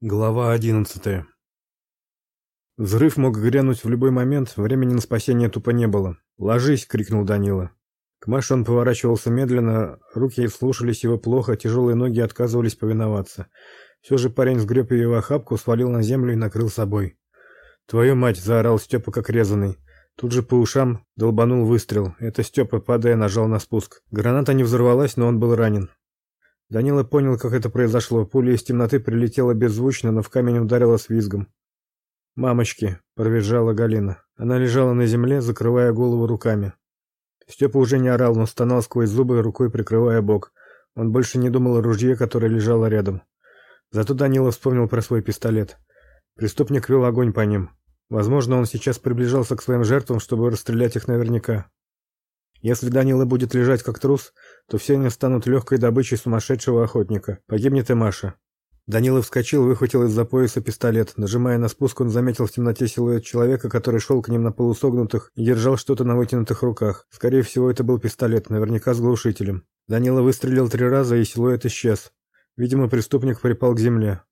Глава одиннадцатая. Взрыв мог грянуть в любой момент, времени на спасение тупо не было. "Ложись", крикнул Данила. К Маше он поворачивался медленно, руки слушались его плохо, тяжелые ноги отказывались повиноваться. Все же парень сгреб ее в охапку, свалил на землю и накрыл собой. "Твою мать!" заорал Степа как резаный. Тут же по ушам долбанул выстрел. Это Степа, падая, нажал на спуск. Граната не взорвалась, но он был ранен. Данила понял, как это произошло. Пуля из темноты прилетела беззвучно, но в камень ударила с визгом. "Мамочки", провизжала Галина. Она лежала на земле, закрывая голову руками. Степа уже не орал, но стонал сквозь зубы, рукой прикрывая бок. Он больше не думал о ружье, которое лежало рядом. Зато Данила вспомнил про свой пистолет. Преступник вел огонь по ним. Возможно, он сейчас приближался к своим жертвам, чтобы расстрелять их наверняка. Если Данила будет лежать как трус, то все они станут легкой добычей сумасшедшего охотника. Погибнет и Маша. Данила вскочил, выхватил из-за пояса пистолет. Нажимая на спуск, он заметил в темноте силуэт человека, который шел к ним на полусогнутых и держал что-то на вытянутых руках. Скорее всего, это был пистолет, наверняка с глушителем. Данила выстрелил три раза, и силуэт исчез. Видимо, преступник припал к земле.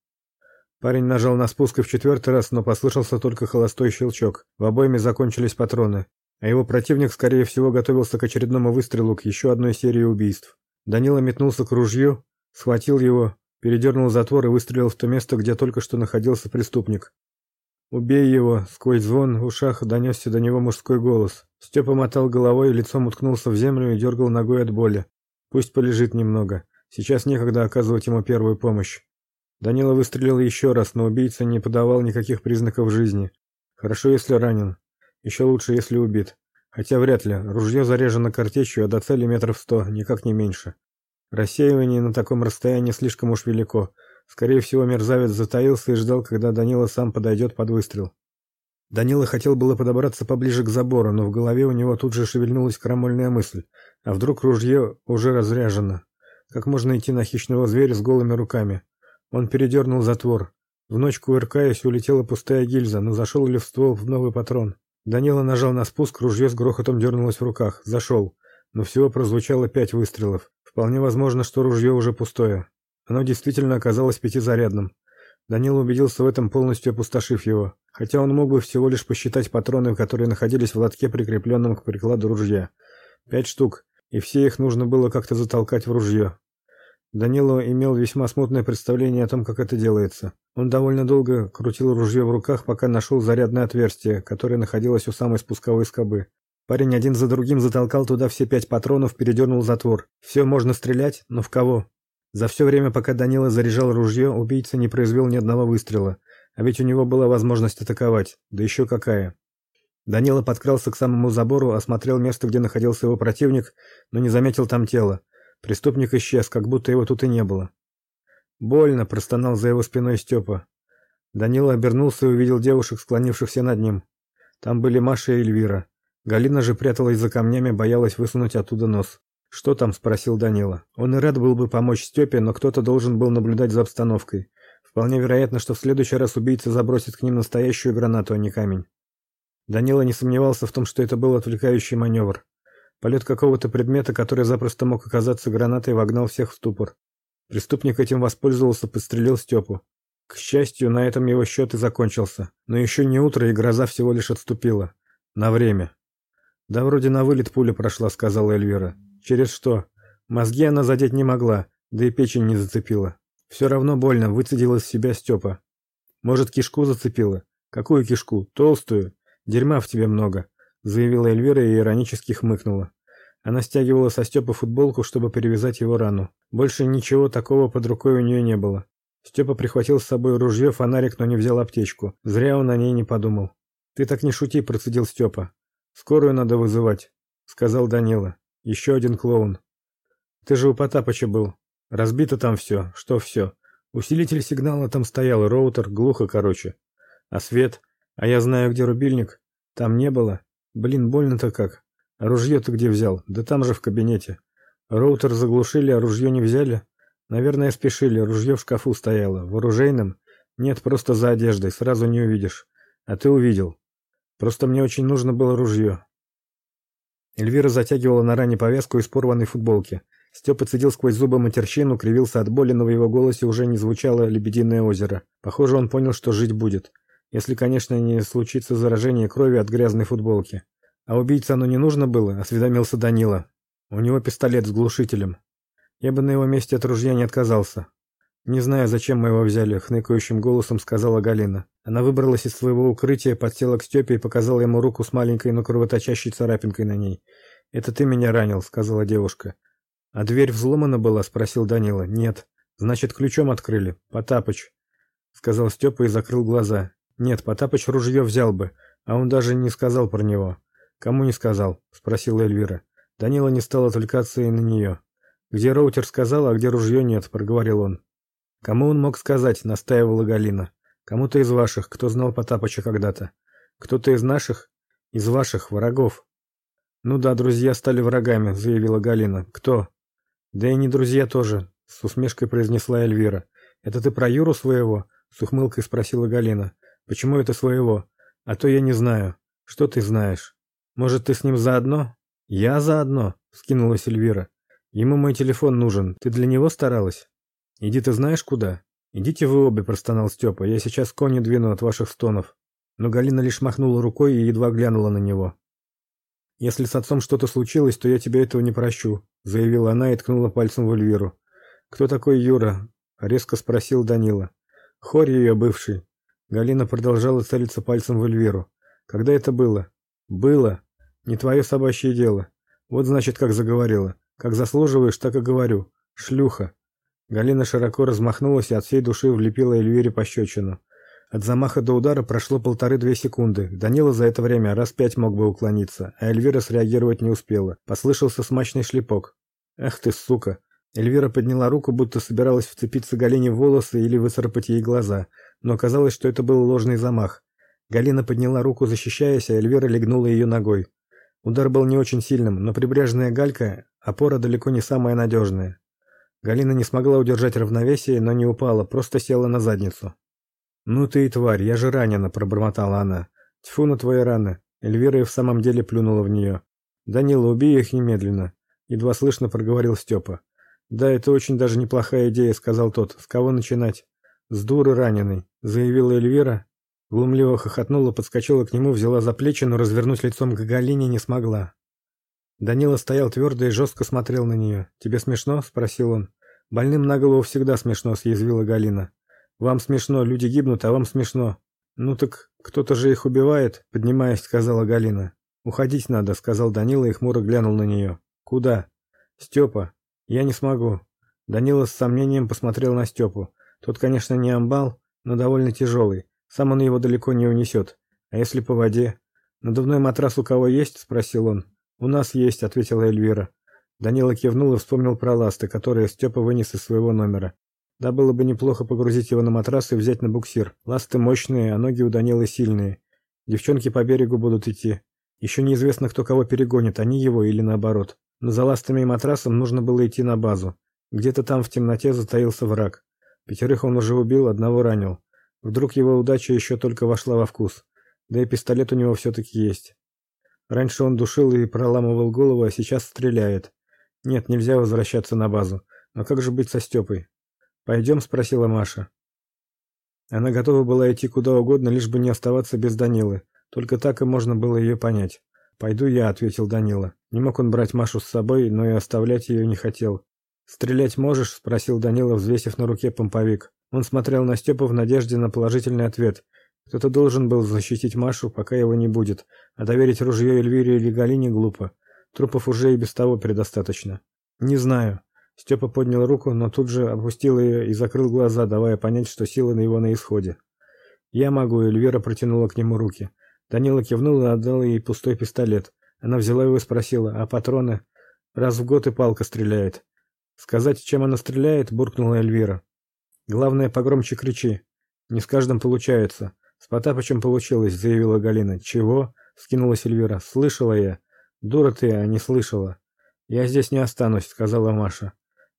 Парень нажал на спуск и в четвертый раз, но послышался только холостой щелчок. В обойме закончились патроны а его противник, скорее всего, готовился к очередному выстрелу, к еще одной серии убийств. Данила метнулся к ружью, схватил его, передернул затвор и выстрелил в то место, где только что находился преступник. «Убей его!» — сквозь звон в ушах донесся до него мужской голос. Степа мотал головой, лицом уткнулся в землю и дергал ногой от боли. «Пусть полежит немного. Сейчас некогда оказывать ему первую помощь». Данила выстрелил еще раз, но убийца не подавал никаких признаков жизни. Хорошо, если ранен. Еще лучше, если убит. Хотя вряд ли. Ружье заряжено картечью, а до цели метров сто, никак не меньше. Рассеивание на таком расстоянии слишком уж велико. Скорее всего, мерзавец затаился и ждал, когда Данила сам подойдет под выстрел. Данила хотел было подобраться поближе к забору, но в голове у него тут же шевельнулась крамольная мысль: а вдруг ружье уже разряжено? Как можно идти на хищного зверя с голыми руками? Он передернул затвор. В ночь кувыркаясь, улетела пустая гильза, но зашел ли в ствол в новый патрон? Данила нажал на спуск, ружье с грохотом дернулось в руках. Зашел. Но всего прозвучало пять выстрелов. Вполне возможно, что ружье уже пустое. Оно действительно оказалось пятизарядным. Данила убедился в этом, полностью опустошив его. Хотя он мог бы всего лишь посчитать патроны, которые находились в лотке, прикрепленном к прикладу ружья. Пять штук, и все их нужно было как-то затолкать в ружье. Данила имел весьма смутное представление о том, как это делается. Он довольно долго крутил ружье в руках, пока нашел зарядное отверстие, которое находилось у самой спусковой скобы. Парень один за другим затолкал туда все пять патронов, передернул затвор. Все, можно стрелять, но в кого? За все время, пока Данила заряжал ружье, убийца не произвел ни одного выстрела. А ведь у него была возможность атаковать. Да еще какая. Данила подкрался к самому забору, осмотрел место, где находился его противник, но не заметил там тела. Преступник исчез, как будто его тут и не было. Больно простонал за его спиной Степа. Данила обернулся и увидел девушек, склонившихся над ним. Там были Маша и Эльвира. Галина же пряталась за камнями, боялась высунуть оттуда нос. "Что там?" спросил Данила. Он и рад был бы помочь Степе, но кто-то должен был наблюдать за обстановкой. Вполне вероятно, что в следующий раз убийца забросит к ним настоящую гранату, а не камень. Данила не сомневался в том, что это был отвлекающий маневр. Полет какого-то предмета, который запросто мог оказаться гранатой, вогнал всех в ступор. Преступник этим воспользовался, подстрелил Степу. К счастью, на этом его счет и закончился. Но еще не утро, и гроза всего лишь отступила. На время. Да вроде на вылет пуля прошла, сказала Эльвира. Через что? Мозги она задеть не могла, да и печень не зацепила. Все равно больно, выцедил из себя Степа. Может, кишку зацепила? Какую кишку? Толстую? Дерьма в тебе много заявила Эльвира и иронически хмыкнула. Она стягивала со Степы футболку, чтобы перевязать его рану. Больше ничего такого под рукой у нее не было. Степа прихватил с собой ружье, фонарик, но не взял аптечку. Зря он о ней не подумал. Ты так не шути, процедил Степа. Скорую надо вызывать, сказал Данила. Еще один клоун. Ты же у Потапыча был. Разбито там все. Что все? Усилитель сигнала там стоял, роутер, глухо, короче. А свет? А я знаю, где рубильник. Там не было. Блин, больно-то как. А ружье-то где взял? Да там же в кабинете. Роутер заглушили, а ружье не взяли? Наверное, спешили. Ружье в шкафу стояло. В оружейном? Нет, просто за одеждой, сразу не увидишь. А ты увидел. Просто мне очень нужно было ружье. Эльвира затягивала на ране повязку из порванной футболки. Степа цедил сквозь зубы матерщину, кривился от боли, но в его голосе уже не звучало лебединое озеро. Похоже, он понял, что жить будет. Если, конечно, не случится заражение крови от грязной футболки. А убийце оно не нужно было, осведомился Данила. У него пистолет с глушителем. Я бы на его месте от ружья не отказался. Не знаю, зачем мы его взяли, хныкающим голосом сказала Галина. Она выбралась из своего укрытия, подсела к Степе и показала ему руку с маленькой, но кровоточащей царапинкой на ней. "Это ты меня ранил", сказала девушка. А дверь взломана была, спросил Данила. Нет. Значит, ключом открыли. Потапыч, сказал Степа и закрыл глаза. Нет, Потапыч ружье взял бы, а он даже не сказал про него. Кому не сказал? спросила Эльвира. Данила не стал отвлекаться и на нее. Где роутер сказал, а где ружье нет, проговорил он. Кому он мог сказать, настаивала Галина. Кому-то из ваших, кто знал Потапыча когда-то. Кто-то из наших, из ваших врагов. Ну да, друзья стали врагами, заявила Галина. Кто? Да и не друзья тоже, с усмешкой произнесла Эльвира. Это ты про Юру своего? с ухмылкой спросила Галина. Почему это своего? А то я не знаю. Что ты знаешь? Может, ты с ним заодно? Я заодно, скинулась Эльвира. Ему мой телефон нужен. Ты для него старалась? Иди ты знаешь куда? Идите вы обе, простонал Степа. Я сейчас кони двину от ваших стонов. Но Галина лишь махнула рукой и едва глянула на него. Если с отцом что-то случилось, то я тебе этого не прощу, заявила она и ткнула пальцем в Эльвиру. Кто такой Юра? резко спросил Данила. Хорь ее бывший. Галина продолжала целиться пальцем в Эльвиру. Когда это было? Было. Не твое собачье дело. Вот значит, как заговорила. Как заслуживаешь, так и говорю. Шлюха. Галина широко размахнулась и от всей души влепила Эльвире пощечину. От замаха до удара прошло полторы-две секунды. Данила за это время раз пять мог бы уклониться, а Эльвира среагировать не успела. Послышался смачный шлепок. «Эх ты, сука!» Эльвира подняла руку, будто собиралась вцепиться Галине в волосы или выцарапать ей глаза, но оказалось, что это был ложный замах. Галина подняла руку, защищаясь, а Эльвира легнула ее ногой. Удар был не очень сильным, но прибрежная галька опора далеко не самая надежная. Галина не смогла удержать равновесие, но не упала, просто села на задницу. Ну ты и тварь, я же ранена, пробормотала она. Тьфу на твои раны. Эльвира и в самом деле плюнула в нее. Данила, убей их немедленно, едва слышно проговорил Степа. Да, это очень даже неплохая идея, сказал тот. С кого начинать? С дуры раненой, заявила Эльвира. Глумливо хохотнула, подскочила к нему, взяла за плечи, но развернуть лицом к Галине не смогла. Данила стоял твердо и жестко смотрел на нее. "Тебе смешно?" спросил он. "Больным на голову всегда смешно", съязвила Галина. Вам смешно, люди гибнут, а вам смешно. Ну так кто-то же их убивает, поднимаясь, сказала Галина. Уходить надо, сказал Данила и хмуро глянул на нее. Куда? Степа. Я не смогу. Данила с сомнением посмотрел на Степу. Тот, конечно, не амбал, но довольно тяжелый. Сам он его далеко не унесет. А если по воде? Надувной матрас у кого есть? спросил он. У нас есть, ответила Эльвира. Данила кивнул и вспомнил про ласты, которые Степа вынес из своего номера. Да было бы неплохо погрузить его на матрас и взять на буксир. Ласты мощные, а ноги у Данилы сильные. Девчонки по берегу будут идти. Еще неизвестно, кто кого перегонит, они его или наоборот. Но за ластами и матрасом нужно было идти на базу. Где-то там в темноте затаился враг. Пятерых он уже убил, одного ранил. Вдруг его удача еще только вошла во вкус. Да и пистолет у него все таки есть. Раньше он душил и проламывал голову, а сейчас стреляет. Нет, нельзя возвращаться на базу. Но как же быть со Степой? «Пойдем?» – спросила Маша. Она готова была идти куда угодно, лишь бы не оставаться без Данилы. Только так и можно было ее понять. «Пойду я», – ответил Данила. Не мог он брать Машу с собой, но и оставлять ее не хотел. «Стрелять можешь?» – спросил Данила, взвесив на руке помповик. Он смотрел на Степу в надежде на положительный ответ. Кто-то должен был защитить Машу, пока его не будет, а доверить ружье Эльвире или Галине глупо. Трупов уже и без того предостаточно. «Не знаю», Степа поднял руку, но тут же опустил ее и закрыл глаза, давая понять, что силы на его на исходе. "Я могу", Эльвира протянула к нему руки. Данила кивнул и отдал ей пустой пистолет. Она взяла его и спросила: "А патроны? Раз в год и палка стреляет". Сказать, чем она стреляет, буркнула Эльвира. Главное, погромче кричи. Не с каждым получается. С Потапычем получилось, заявила Галина. Чего? скинулась Эльвира. Слышала я. Дура ты, а не слышала. Я здесь не останусь, сказала Маша.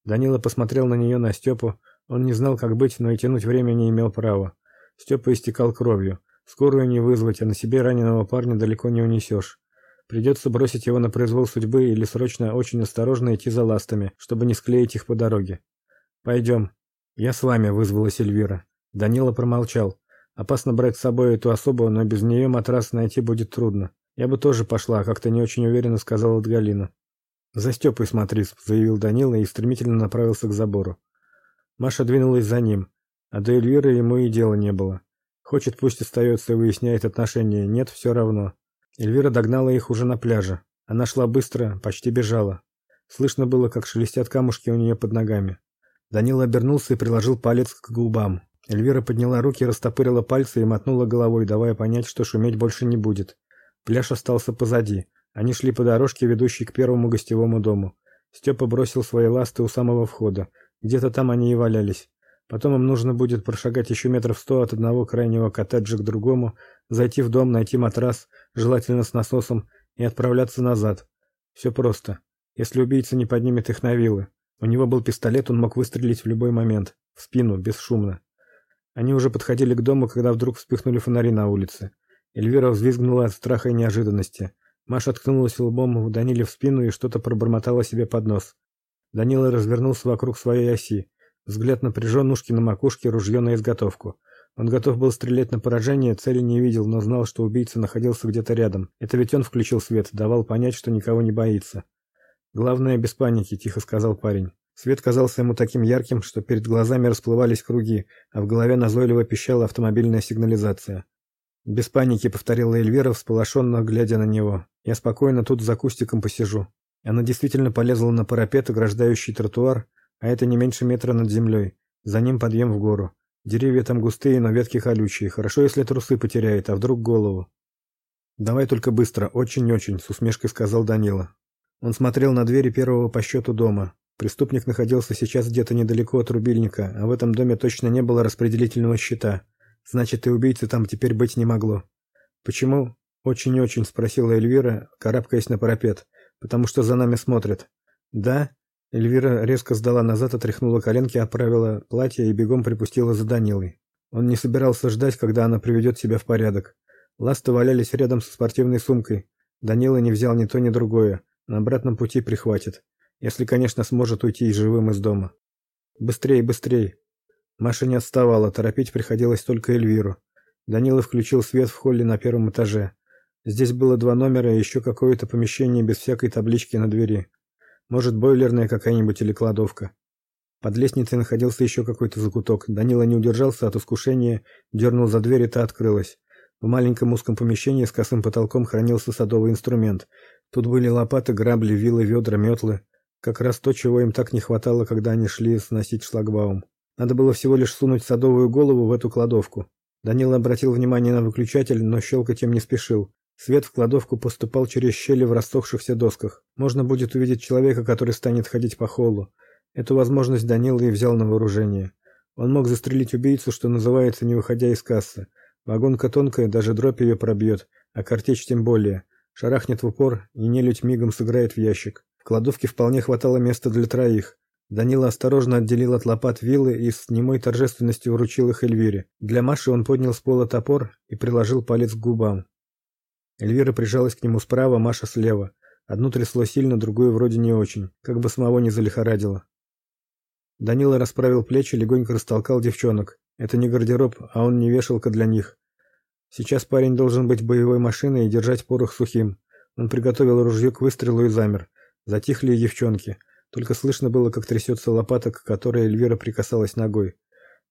Данила посмотрел на нее, на Степу. Он не знал, как быть, но и тянуть время не имел права. Степа истекал кровью. Скорую не вызвать, а на себе раненого парня далеко не унесешь. Придется бросить его на произвол судьбы или срочно очень осторожно идти за ластами, чтобы не склеить их по дороге. Пойдем. Я с вами, вызвалась Эльвира. Данила промолчал. Опасно брать с собой эту особу, но без нее матрас найти будет трудно. Я бы тоже пошла, как-то не очень уверенно сказала Галина. За Степой смотри, заявил Данила и стремительно направился к забору. Маша двинулась за ним, а до Эльвиры ему и дела не было. Хочет, пусть остается и выясняет отношения, нет, все равно. Эльвира догнала их уже на пляже. Она шла быстро, почти бежала. Слышно было, как шелестят камушки у нее под ногами. Данила обернулся и приложил палец к губам. Эльвира подняла руки, растопырила пальцы и мотнула головой, давая понять, что шуметь больше не будет. Пляж остался позади. Они шли по дорожке, ведущей к первому гостевому дому. Степа бросил свои ласты у самого входа. Где-то там они и валялись. Потом им нужно будет прошагать еще метров сто от одного крайнего коттеджа к другому, зайти в дом, найти матрас, желательно с насосом, и отправляться назад. Все просто. Если убийца не поднимет их на вилы. У него был пистолет, он мог выстрелить в любой момент. В спину, бесшумно. Они уже подходили к дому, когда вдруг вспыхнули фонари на улице. Эльвира взвизгнула от страха и неожиданности. Маша ткнулась лбом в Даниле в спину и что-то пробормотала себе под нос. Данила развернулся вокруг своей оси. Взгляд напряжен, ушки на макушке, ружье на изготовку. Он готов был стрелять на поражение, цели не видел, но знал, что убийца находился где-то рядом. Это ведь он включил свет, давал понять, что никого не боится. Главное без паники, тихо сказал парень. Свет казался ему таким ярким, что перед глазами расплывались круги, а в голове назойливо пищала автомобильная сигнализация. Без паники повторила Эльвира, всполошенно глядя на него. Я спокойно тут за кустиком посижу. Она действительно полезла на парапет, ограждающий тротуар, а это не меньше метра над землей. За ним подъем в гору. Деревья там густые, но ветки колючие. Хорошо, если трусы потеряет, а вдруг голову. Давай только быстро, очень-очень, с усмешкой сказал Данила. Он смотрел на двери первого по счету дома. Преступник находился сейчас где-то недалеко от рубильника, а в этом доме точно не было распределительного щита. Значит, и убийцы там теперь быть не могло. Почему? Очень-очень спросила Эльвира, карабкаясь на парапет. Потому что за нами смотрят. Да? Эльвира резко сдала назад, отряхнула коленки, оправила платье и бегом припустила за Данилой. Он не собирался ждать, когда она приведет себя в порядок. Ласты валялись рядом со спортивной сумкой. Данила не взял ни то, ни другое. На обратном пути прихватит. Если, конечно, сможет уйти живым из дома. Быстрее, быстрее. Маша не отставала, торопить приходилось только Эльвиру. Данила включил свет в холле на первом этаже. Здесь было два номера и еще какое-то помещение без всякой таблички на двери. Может, бойлерная какая-нибудь или кладовка. Под лестницей находился еще какой-то закуток. Данила не удержался от искушения, дернул за дверь, и та открылась. В маленьком узком помещении с косым потолком хранился садовый инструмент. Тут были лопаты, грабли, вилы, ведра, метлы. Как раз то, чего им так не хватало, когда они шли сносить шлагбаум. Надо было всего лишь сунуть садовую голову в эту кладовку. Данила обратил внимание на выключатель, но щелкать им не спешил. Свет в кладовку поступал через щели в рассохшихся досках. Можно будет увидеть человека, который станет ходить по холлу. Эту возможность Данила и взял на вооружение. Он мог застрелить убийцу, что называется, не выходя из кассы. Вагонка тонкая, даже дробь ее пробьет, а картечь тем более. Шарахнет в упор, и нелюдь мигом сыграет в ящик. В кладовке вполне хватало места для троих. Данила осторожно отделил от лопат вилы и с немой торжественностью вручил их Эльвире. Для Маши он поднял с пола топор и приложил палец к губам. Эльвира прижалась к нему справа, Маша слева. Одну трясло сильно, другую вроде не очень, как бы самого не залихорадило. Данила расправил плечи, легонько растолкал девчонок. Это не гардероб, а он не вешалка для них. Сейчас парень должен быть боевой машиной и держать порох сухим. Он приготовил ружье к выстрелу и замер. Затихли и девчонки. Только слышно было, как трясется лопата, к которой Эльвира прикасалась ногой.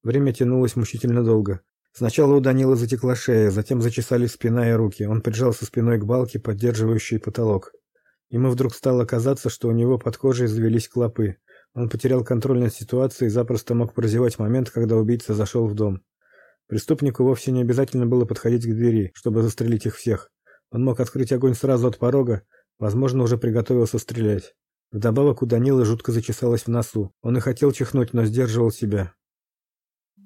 Время тянулось мучительно долго. Сначала у Данила затекла шея, затем зачесались спина и руки. Он прижался спиной к балке, поддерживающей потолок. Ему вдруг стало казаться, что у него под кожей завелись клопы. Он потерял контроль над ситуацией и запросто мог прозевать момент, когда убийца зашел в дом. Преступнику вовсе не обязательно было подходить к двери, чтобы застрелить их всех. Он мог открыть огонь сразу от порога, возможно, уже приготовился стрелять. Вдобавок у Данилы жутко зачесалось в носу. Он и хотел чихнуть, но сдерживал себя.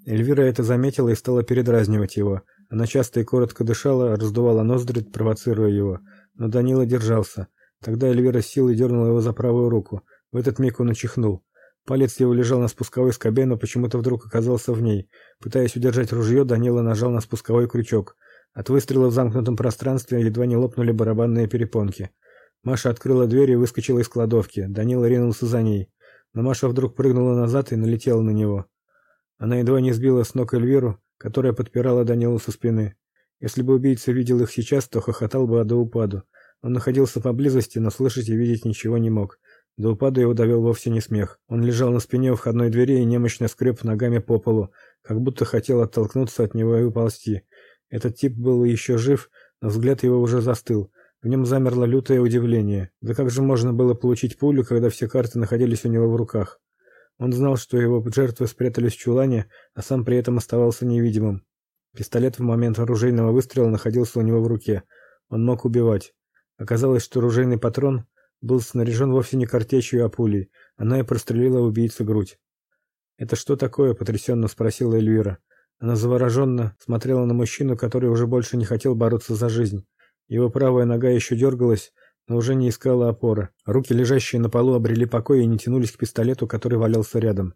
Эльвира это заметила и стала передразнивать его. Она часто и коротко дышала, раздувала ноздри, провоцируя его. Но Данила держался. Тогда Эльвира с силой дернула его за правую руку. В этот миг он очихнул. Палец его лежал на спусковой скобе, но почему-то вдруг оказался в ней. Пытаясь удержать ружье, Данила нажал на спусковой крючок. От выстрела в замкнутом пространстве едва не лопнули барабанные перепонки. Маша открыла дверь и выскочила из кладовки. Данила ринулся за ней. Но Маша вдруг прыгнула назад и налетела на него. Она едва не сбила с ног Эльвиру, которая подпирала Данилу со спины. Если бы убийца видел их сейчас, то хохотал бы до упаду. Он находился поблизости, но слышать и видеть ничего не мог. До упаду его довел вовсе не смех. Он лежал на спине у входной двери и немощно скреб ногами по полу, как будто хотел оттолкнуться от него и уползти. Этот тип был еще жив, но взгляд его уже застыл. В нем замерло лютое удивление. Да как же можно было получить пулю, когда все карты находились у него в руках? Он знал, что его жертвы спрятались в чулане, а сам при этом оставался невидимым. Пистолет в момент оружейного выстрела находился у него в руке. Он мог убивать. Оказалось, что оружейный патрон был снаряжен вовсе не картечью, а пулей. Она и прострелила убийце грудь. "Это что такое?" потрясенно спросила Эльвира. Она завороженно смотрела на мужчину, который уже больше не хотел бороться за жизнь. Его правая нога еще дергалась, но уже не искала опоры. Руки, лежащие на полу, обрели покой и не тянулись к пистолету, который валялся рядом.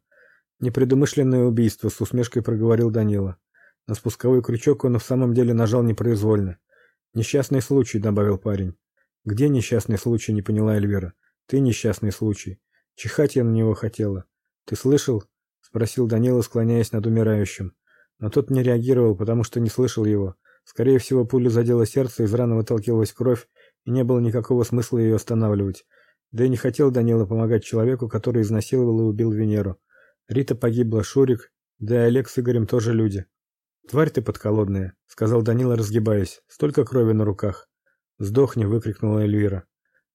Непредумышленное убийство, с усмешкой проговорил Данила. На спусковой крючок он в самом деле нажал непроизвольно. Несчастный случай, добавил парень. Где несчастный случай, не поняла Эльвира. Ты несчастный случай. Чихать я на него хотела. Ты слышал? спросил Данила, склоняясь над умирающим. Но тот не реагировал, потому что не слышал его. Скорее всего, пуля задела сердце, из раны выталкивалась кровь, и не было никакого смысла ее останавливать. Да и не хотел Данила помогать человеку, который изнасиловал и убил Венеру. Рита погибла, Шурик, да и Олег с Игорем тоже люди. Тварь ты подколодная, сказал Данила, разгибаясь. Столько крови на руках. Сдохни, выкрикнула Эльвира.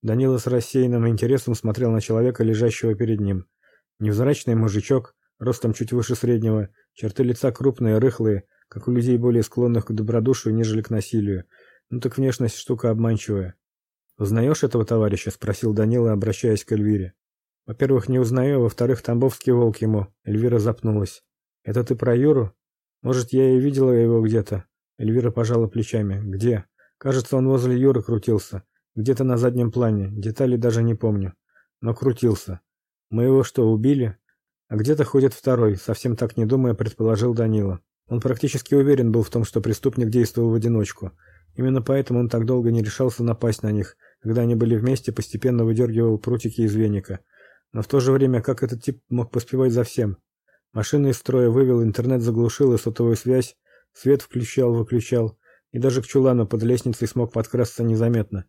Данила с рассеянным интересом смотрел на человека, лежащего перед ним. Невзрачный мужичок, ростом чуть выше среднего, черты лица крупные, рыхлые, как у людей более склонных к добродушию, нежели к насилию. Ну так внешность штука обманчивая. Узнаешь этого товарища, спросил Данила, обращаясь к Эльвире. Во-первых, не узнаю, а во-вторых, Тамбовский волк ему. Эльвира запнулась. Это ты про Юру? Может, я и видела его где-то. Эльвира пожала плечами. Где? Кажется, он возле Юры крутился, где-то на заднем плане. Детали даже не помню, но крутился. Мы его что, убили? А где-то ходит второй, совсем так не думая, предположил Данила. Он практически уверен был в том, что преступник действовал в одиночку. Именно поэтому он так долго не решался напасть на них. Когда они были вместе, постепенно выдергивал прутики из веника. Но в то же время, как этот тип мог поспевать за всем? Машины из строя вывел, интернет заглушил и сотовую связь, свет включал, выключал, и даже к чулану под лестницей смог подкрасться незаметно.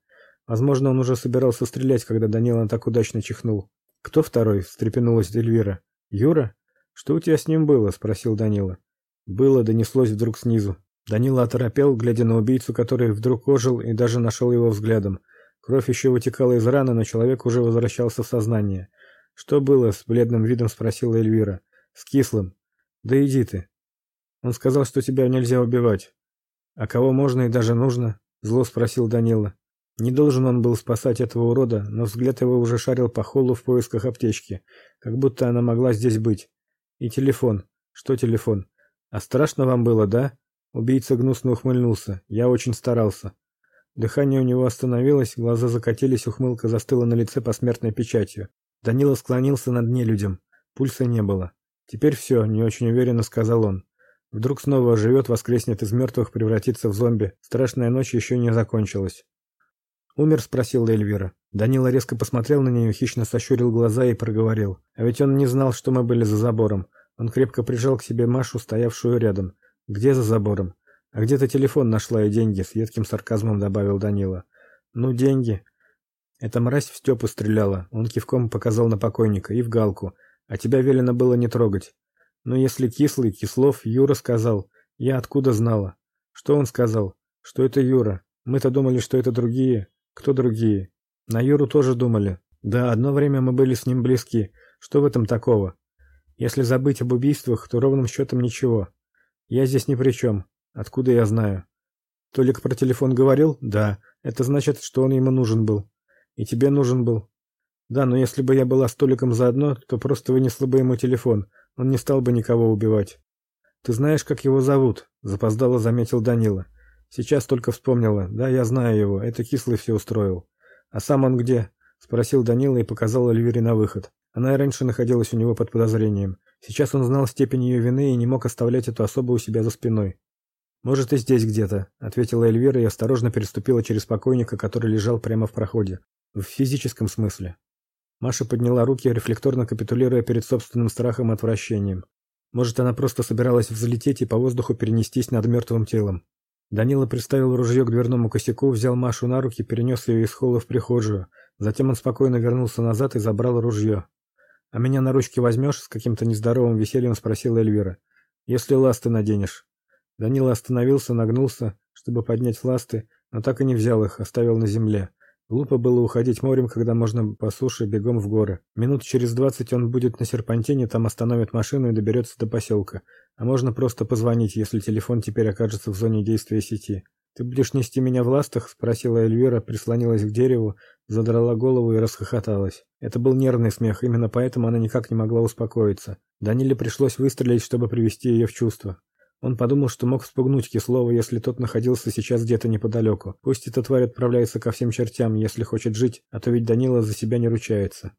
Возможно, он уже собирался стрелять, когда Данила так удачно чихнул. Кто второй? встрепенулась Эльвира. Юра? Что у тебя с ним было? спросил Данила. Было, донеслось вдруг снизу. Данила оторопел, глядя на убийцу, который вдруг ожил и даже нашел его взглядом. Кровь еще вытекала из раны, но человек уже возвращался в сознание. Что было? с бледным видом спросила Эльвира. С кислым. Да иди ты. Он сказал, что тебя нельзя убивать. А кого можно и даже нужно? зло спросил Данила. Не должен он был спасать этого урода, но взгляд его уже шарил по холлу в поисках аптечки, как будто она могла здесь быть. И телефон. Что телефон? А страшно вам было, да? Убийца гнусно ухмыльнулся. Я очень старался. Дыхание у него остановилось, глаза закатились, ухмылка застыла на лице посмертной печатью. Данила склонился над нелюдем. Пульса не было. Теперь все, не очень уверенно сказал он. Вдруг снова оживет, воскреснет из мертвых, превратится в зомби. Страшная ночь еще не закончилась. Умер, спросила Эльвира. Данила резко посмотрел на нее, хищно сощурил глаза и проговорил: "А ведь он не знал, что мы были за забором". Он крепко прижал к себе Машу, стоявшую рядом. "Где за забором? А где ты телефон нашла и деньги?" с едким сарказмом добавил Данила. "Ну, деньги. Эта мразь в Степу стреляла". Он кивком показал на покойника и в Галку. "А тебя велено было не трогать". Но если кислый, Кислов, Юра сказал. Я откуда знала? Что он сказал? Что это Юра? Мы-то думали, что это другие. Кто другие? На Юру тоже думали. Да, одно время мы были с ним близки. Что в этом такого? Если забыть об убийствах, то ровным счетом ничего. Я здесь ни при чем. Откуда я знаю? Толик про телефон говорил? Да. Это значит, что он ему нужен был. И тебе нужен был. Да, но если бы я была с Толиком заодно, то просто вынесла бы ему телефон. Он не стал бы никого убивать. Ты знаешь, как его зовут? запоздало заметил Данила. Сейчас только вспомнила. Да, я знаю его. Это кислый все устроил. А сам он где? спросил Данила и показал Эльвире на выход. Она и раньше находилась у него под подозрением. Сейчас он знал степень ее вины и не мог оставлять эту особу у себя за спиной. Может, и здесь где-то, ответила Эльвира и осторожно переступила через покойника, который лежал прямо в проходе. В физическом смысле. Маша подняла руки, рефлекторно капитулируя перед собственным страхом и отвращением. Может, она просто собиралась взлететь и по воздуху перенестись над мертвым телом. Данила приставил ружье к дверному косяку, взял Машу на руки, перенес ее из холла в прихожую. Затем он спокойно вернулся назад и забрал ружье. «А меня на ручки возьмешь?» — с каким-то нездоровым весельем спросила Эльвира. «Если ласты наденешь». Данила остановился, нагнулся, чтобы поднять ласты, но так и не взял их, оставил на земле. Глупо было уходить морем, когда можно по суше бегом в горы. Минут через двадцать он будет на серпантине, там остановит машину и доберется до поселка. А можно просто позвонить, если телефон теперь окажется в зоне действия сети. «Ты будешь нести меня в ластах?» — спросила Эльвира, прислонилась к дереву, задрала голову и расхохоталась. Это был нервный смех, именно поэтому она никак не могла успокоиться. Даниле пришлось выстрелить, чтобы привести ее в чувство. Он подумал, что мог спугнуть Кислова, если тот находился сейчас где-то неподалеку. Пусть эта тварь отправляется ко всем чертям, если хочет жить, а то ведь Данила за себя не ручается.